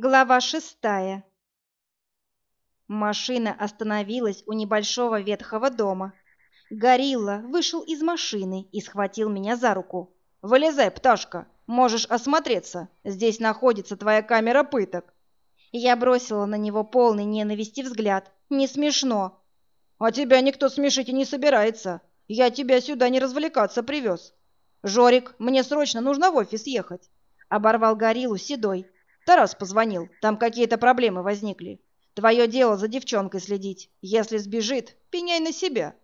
Глава шестая. Машина остановилась у небольшого ветхого дома. Горилла вышел из машины и схватил меня за руку. «Вылезай, пташка, можешь осмотреться. Здесь находится твоя камера пыток». Я бросила на него полный ненависти взгляд. Не смешно. «А тебя никто смешить и не собирается. Я тебя сюда не развлекаться привез. Жорик, мне срочно нужно в офис ехать». Оборвал гориллу седой. Тарас позвонил, там какие-то проблемы возникли. Твое дело за девчонкой следить. Если сбежит, пеняй на себя».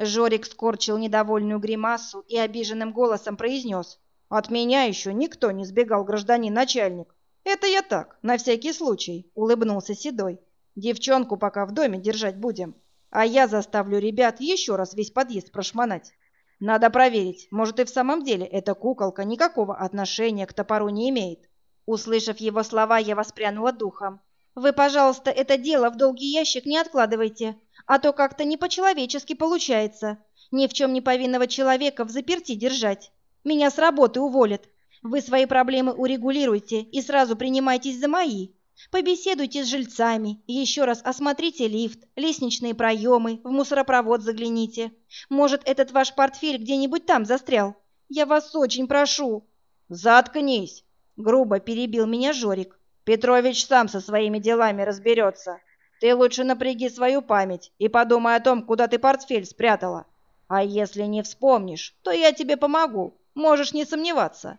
Жорик скорчил недовольную гримасу и обиженным голосом произнес. «От меня еще никто не сбегал, гражданин начальник. Это я так, на всякий случай», — улыбнулся Седой. «Девчонку пока в доме держать будем, а я заставлю ребят еще раз весь подъезд прошмонать. Надо проверить, может и в самом деле эта куколка никакого отношения к топору не имеет. Услышав его слова, я воспрянула духом. «Вы, пожалуйста, это дело в долгий ящик не откладывайте, а то как-то не по-человечески получается. Ни в чем не повинного человека в заперти держать. Меня с работы уволят. Вы свои проблемы урегулируйте и сразу принимайтесь за мои. Побеседуйте с жильцами, еще раз осмотрите лифт, лестничные проемы, в мусоропровод загляните. Может, этот ваш портфель где-нибудь там застрял? Я вас очень прошу». «Заткнись!» Грубо перебил меня Жорик. Петрович сам со своими делами разберется. Ты лучше напряги свою память и подумай о том, куда ты портфель спрятала. А если не вспомнишь, то я тебе помогу. Можешь не сомневаться.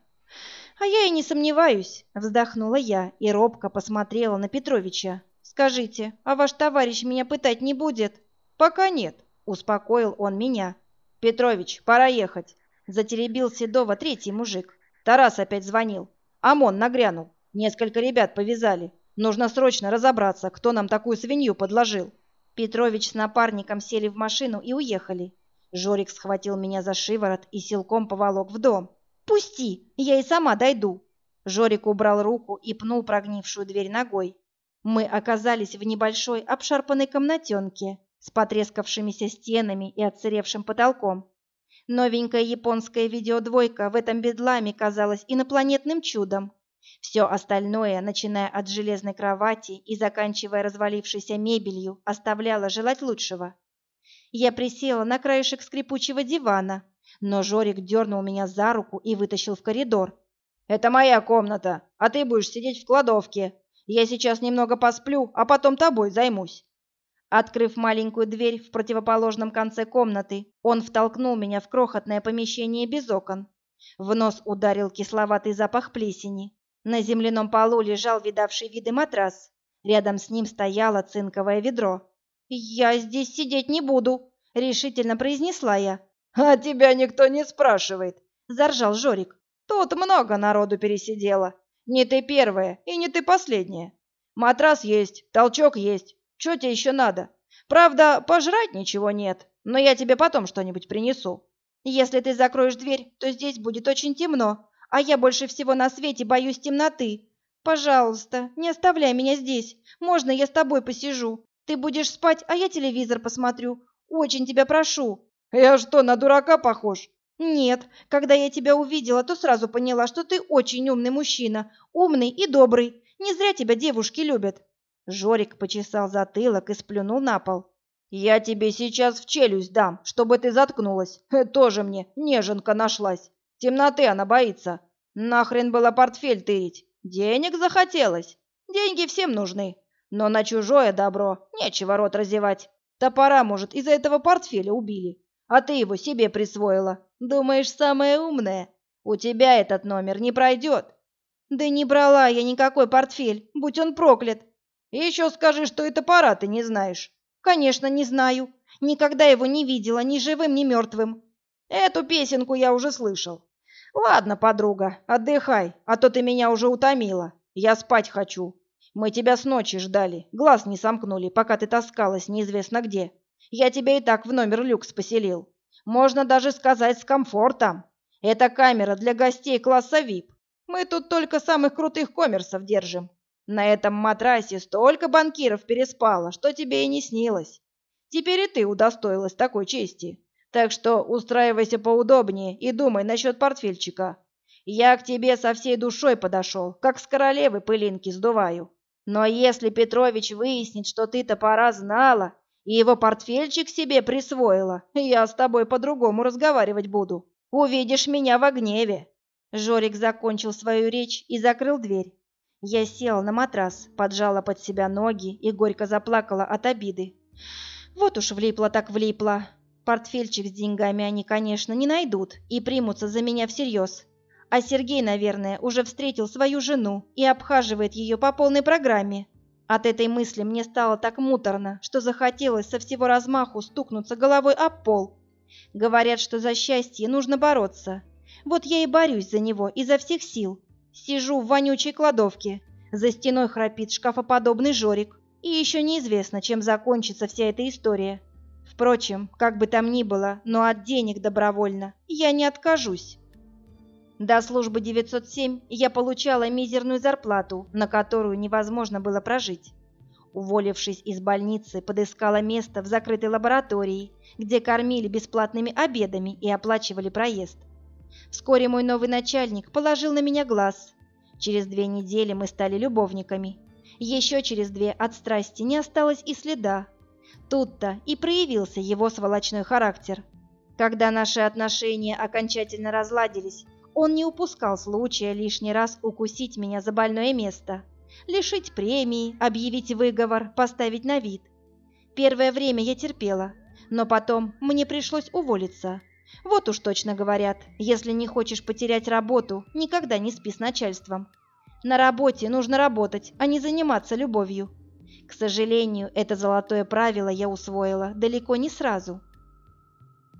А я и не сомневаюсь, вздохнула я и робко посмотрела на Петровича. Скажите, а ваш товарищ меня пытать не будет? Пока нет, успокоил он меня. Петрович, пора ехать. Затеребил Седова третий мужик. Тарас опять звонил. ОМОН нагрянул. Несколько ребят повязали. Нужно срочно разобраться, кто нам такую свинью подложил. Петрович с напарником сели в машину и уехали. Жорик схватил меня за шиворот и силком поволок в дом. «Пусти, я и сама дойду». Жорик убрал руку и пнул прогнившую дверь ногой. Мы оказались в небольшой обшарпанной комнатенке с потрескавшимися стенами и отсыревшим потолком. Новенькая японская видеодвойка в этом бедламе казалась инопланетным чудом. Все остальное, начиная от железной кровати и заканчивая развалившейся мебелью, оставляло желать лучшего. Я присела на краешек скрипучего дивана, но Жорик дернул меня за руку и вытащил в коридор. «Это моя комната, а ты будешь сидеть в кладовке. Я сейчас немного посплю, а потом тобой займусь». Открыв маленькую дверь в противоположном конце комнаты, он втолкнул меня в крохотное помещение без окон. В нос ударил кисловатый запах плесени. На земляном полу лежал видавший виды матрас. Рядом с ним стояло цинковое ведро. «Я здесь сидеть не буду», — решительно произнесла я. «А тебя никто не спрашивает», — заржал Жорик. «Тут много народу пересидело. Не ты первая и не ты последняя. Матрас есть, толчок есть, что тебе еще надо? Правда, пожрать ничего нет, но я тебе потом что-нибудь принесу. Если ты закроешь дверь, то здесь будет очень темно, а я больше всего на свете боюсь темноты. Пожалуйста, не оставляй меня здесь. Можно я с тобой посижу? Ты будешь спать, а я телевизор посмотрю. Очень тебя прошу. Я что, на дурака похож? Нет, когда я тебя увидела, то сразу поняла, что ты очень умный мужчина, умный и добрый. Не зря тебя девушки любят. Жорик почесал затылок и сплюнул на пол. «Я тебе сейчас в челюсть дам, чтобы ты заткнулась. Э, тоже мне неженка нашлась. Темноты она боится. Нахрен было портфель тырить? Денег захотелось. Деньги всем нужны. Но на чужое добро нечего рот разевать. Топора, может, из-за этого портфеля убили. А ты его себе присвоила. Думаешь, самая умная? У тебя этот номер не пройдет». «Да не брала я никакой портфель, будь он проклят!» И еще скажи, что это пора ты не знаешь. Конечно, не знаю. Никогда его не видела, ни живым, ни мертвым. Эту песенку я уже слышал. Ладно, подруга, отдыхай, а то ты меня уже утомила. Я спать хочу. Мы тебя с ночи ждали, глаз не сомкнули, пока ты таскалась неизвестно где. Я тебя и так в номер люкс поселил. Можно даже сказать с комфортом. Это камера для гостей класса VIP. Мы тут только самых крутых коммерсов держим. На этом матрасе столько банкиров переспало, что тебе и не снилось. Теперь и ты удостоилась такой чести. Так что устраивайся поудобнее и думай насчет портфельчика. Я к тебе со всей душой подошел, как с королевы пылинки сдуваю. Но если Петрович выяснит, что ты топора знала и его портфельчик себе присвоила, я с тобой по-другому разговаривать буду. Увидишь меня в гневе. Жорик закончил свою речь и закрыл дверь. Я села на матрас, поджала под себя ноги и горько заплакала от обиды. Вот уж влипла так влипла. Портфельчик с деньгами они, конечно, не найдут и примутся за меня всерьез. А Сергей, наверное, уже встретил свою жену и обхаживает ее по полной программе. От этой мысли мне стало так муторно, что захотелось со всего размаху стукнуться головой об пол. Говорят, что за счастье нужно бороться. Вот я и борюсь за него изо всех сил. Сижу в вонючей кладовке. За стеной храпит шкафоподобный Жорик. И еще неизвестно, чем закончится вся эта история. Впрочем, как бы там ни было, но от денег добровольно я не откажусь. До службы 907 я получала мизерную зарплату, на которую невозможно было прожить. Уволившись из больницы, подыскала место в закрытой лаборатории, где кормили бесплатными обедами и оплачивали проезд. Вскоре мой новый начальник положил на меня глаз. Через две недели мы стали любовниками. Еще через две от страсти не осталось и следа. Тут-то и проявился его сволочной характер. Когда наши отношения окончательно разладились, он не упускал случая лишний раз укусить меня за больное место, лишить премии, объявить выговор, поставить на вид. Первое время я терпела, но потом мне пришлось уволиться. Вот уж точно говорят, если не хочешь потерять работу, никогда не спи с начальством. На работе нужно работать, а не заниматься любовью. К сожалению, это золотое правило я усвоила далеко не сразу.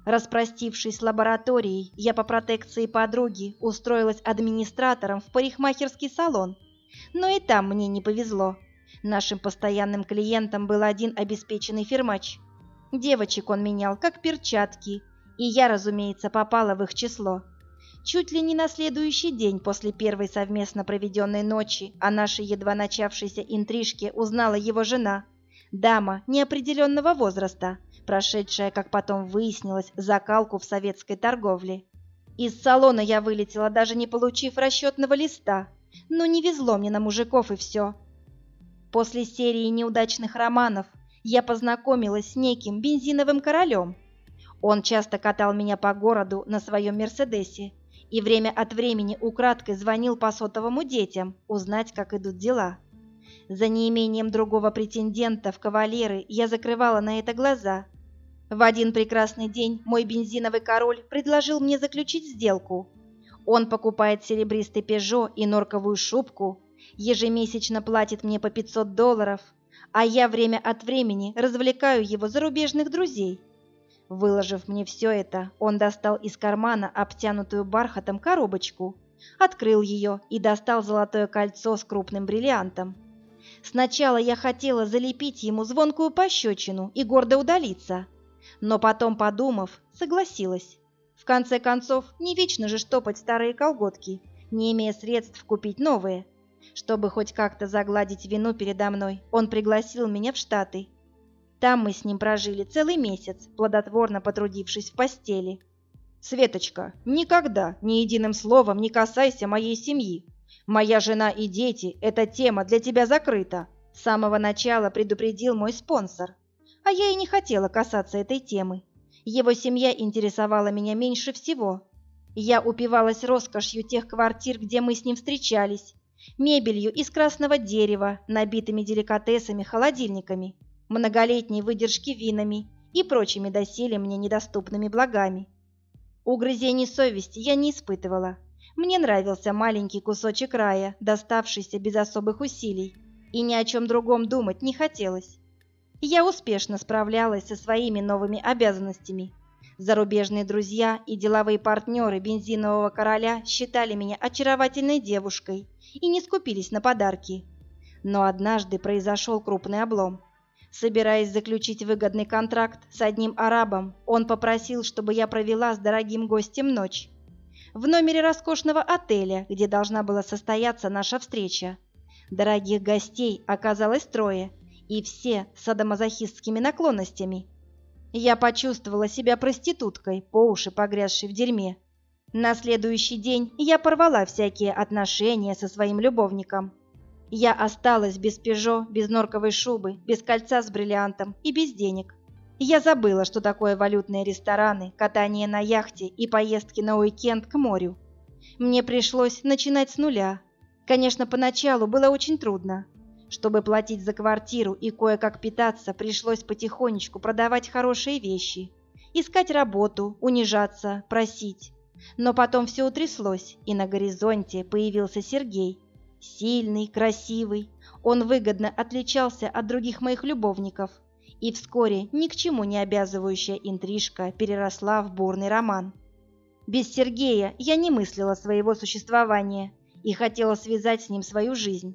Распростившись с лабораторией, я по протекции подруги устроилась администратором в парикмахерский салон. Но и там мне не повезло. Нашим постоянным клиентом был один обеспеченный фермач. Девочек он менял, как перчатки, и я, разумеется, попала в их число. Чуть ли не на следующий день после первой совместно проведенной ночи о нашей едва начавшейся интрижке узнала его жена, дама неопределенного возраста, прошедшая, как потом выяснилось, закалку в советской торговле. Из салона я вылетела, даже не получив расчетного листа. Но не везло мне на мужиков и все. После серии неудачных романов я познакомилась с неким бензиновым королем. Он часто катал меня по городу на своем «Мерседесе» и время от времени украдкой звонил по сотовому детям узнать, как идут дела. За неимением другого претендента в кавалеры я закрывала на это глаза в один прекрасный день мой бензиновый король предложил мне заключить сделку. Он покупает серебристый «Пежо» и норковую шубку, ежемесячно платит мне по 500 долларов, а я время от времени развлекаю его зарубежных друзей. Выложив мне все это, он достал из кармана обтянутую бархатом коробочку, открыл ее и достал золотое кольцо с крупным бриллиантом. Сначала я хотела залепить ему звонкую пощечину и гордо удалиться, но потом, подумав, согласилась. В конце концов, не вечно же штопать старые колготки, не имея средств купить новые. Чтобы хоть как-то загладить вину передо мной, он пригласил меня в Штаты. Там мы с ним прожили целый месяц, плодотворно потрудившись в постели. «Светочка, никогда ни единым словом не касайся моей семьи. Моя жена и дети – эта тема для тебя закрыта», с самого начала предупредил мой спонсор а я и не хотела касаться этой темы. Его семья интересовала меня меньше всего. Я упивалась роскошью тех квартир, где мы с ним встречались, мебелью из красного дерева, набитыми деликатесами, холодильниками, многолетней выдержки винами и прочими доселе мне недоступными благами. Угрызений совести я не испытывала. Мне нравился маленький кусочек рая, доставшийся без особых усилий, и ни о чем другом думать не хотелось я успешно справлялась со своими новыми обязанностями. Зарубежные друзья и деловые партнеры бензинового короля считали меня очаровательной девушкой и не скупились на подарки. Но однажды произошел крупный облом. Собираясь заключить выгодный контракт с одним арабом, он попросил, чтобы я провела с дорогим гостем ночь. В номере роскошного отеля, где должна была состояться наша встреча. Дорогих гостей оказалось трое – и все с садомазохистскими наклонностями. Я почувствовала себя проституткой, по уши погрязшей в дерьме. На следующий день я порвала всякие отношения со своим любовником. Я осталась без пежо, без норковой шубы, без кольца с бриллиантом и без денег. Я забыла, что такое валютные рестораны, катание на яхте и поездки на уикенд к морю. Мне пришлось начинать с нуля. Конечно, поначалу было очень трудно. Чтобы платить за квартиру и кое-как питаться, пришлось потихонечку продавать хорошие вещи. Искать работу, унижаться, просить. Но потом все утряслось, и на горизонте появился Сергей. Сильный, красивый. Он выгодно отличался от других моих любовников. И вскоре ни к чему не обязывающая интрижка переросла в бурный роман. Без Сергея я не мыслила своего существования и хотела связать с ним свою жизнь.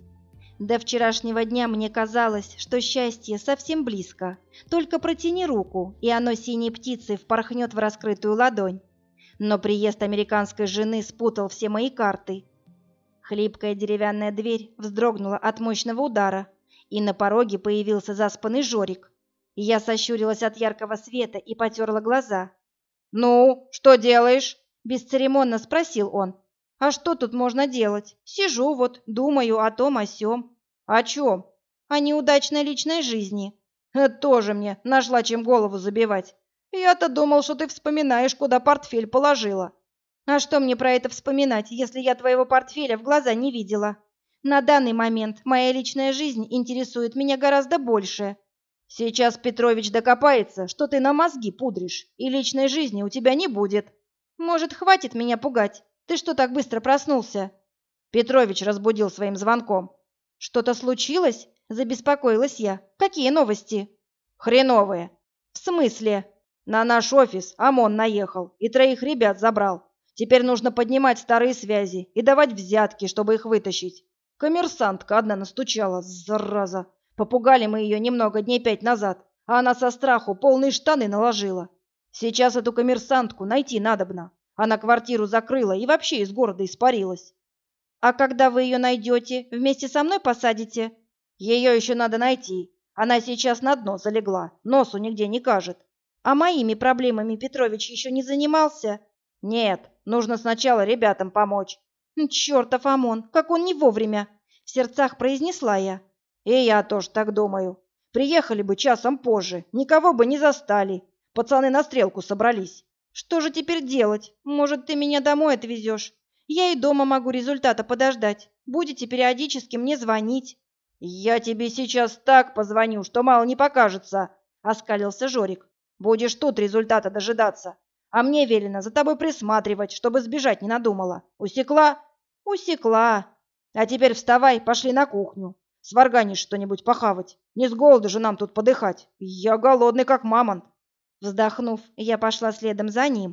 До вчерашнего дня мне казалось, что счастье совсем близко. Только протяни руку, и оно синей птицей впорхнет в раскрытую ладонь. Но приезд американской жены спутал все мои карты. Хлипкая деревянная дверь вздрогнула от мощного удара, и на пороге появился заспанный Жорик. Я сощурилась от яркого света и потерла глаза. «Ну, что делаешь?» – бесцеремонно спросил он. А что тут можно делать? Сижу вот, думаю о том, о сём. О чем? О неудачной личной жизни. Это тоже мне нашла чем голову забивать. Я-то думал, что ты вспоминаешь, куда портфель положила. А что мне про это вспоминать, если я твоего портфеля в глаза не видела? На данный момент моя личная жизнь интересует меня гораздо больше. Сейчас Петрович докопается, что ты на мозги пудришь, и личной жизни у тебя не будет. Может, хватит меня пугать? Ты что так быстро проснулся? Петрович разбудил своим звонком. Что-то случилось? Забеспокоилась я. Какие новости? Хреновые. В смысле? На наш офис ОМОН наехал и троих ребят забрал. Теперь нужно поднимать старые связи и давать взятки, чтобы их вытащить. Коммерсантка одна настучала, зараза. Попугали мы ее немного дней пять назад, а она со страху полные штаны наложила. Сейчас эту коммерсантку найти надобно. Она квартиру закрыла и вообще из города испарилась. А когда вы ее найдете, вместе со мной посадите? Ее еще надо найти. Она сейчас на дно залегла, носу нигде не кажет. А моими проблемами Петрович еще не занимался? Нет, нужно сначала ребятам помочь. Чертов ОМОН, как он не вовремя! В сердцах произнесла я. И я тоже так думаю. Приехали бы часом позже, никого бы не застали. Пацаны на стрелку собрались. Что же теперь делать? Может, ты меня домой отвезешь? Я и дома могу результата подождать. Будете периодически мне звонить. Я тебе сейчас так позвоню, что мало не покажется, оскалился Жорик. Будешь тут результата дожидаться. А мне велено за тобой присматривать, чтобы сбежать не надумала. Усекла? Усекла. А теперь вставай, пошли на кухню. Сварганишь что-нибудь похавать. Не с голоду же нам тут подыхать. Я голодный, как мамонт. Вздохнув, я пошла следом за ним.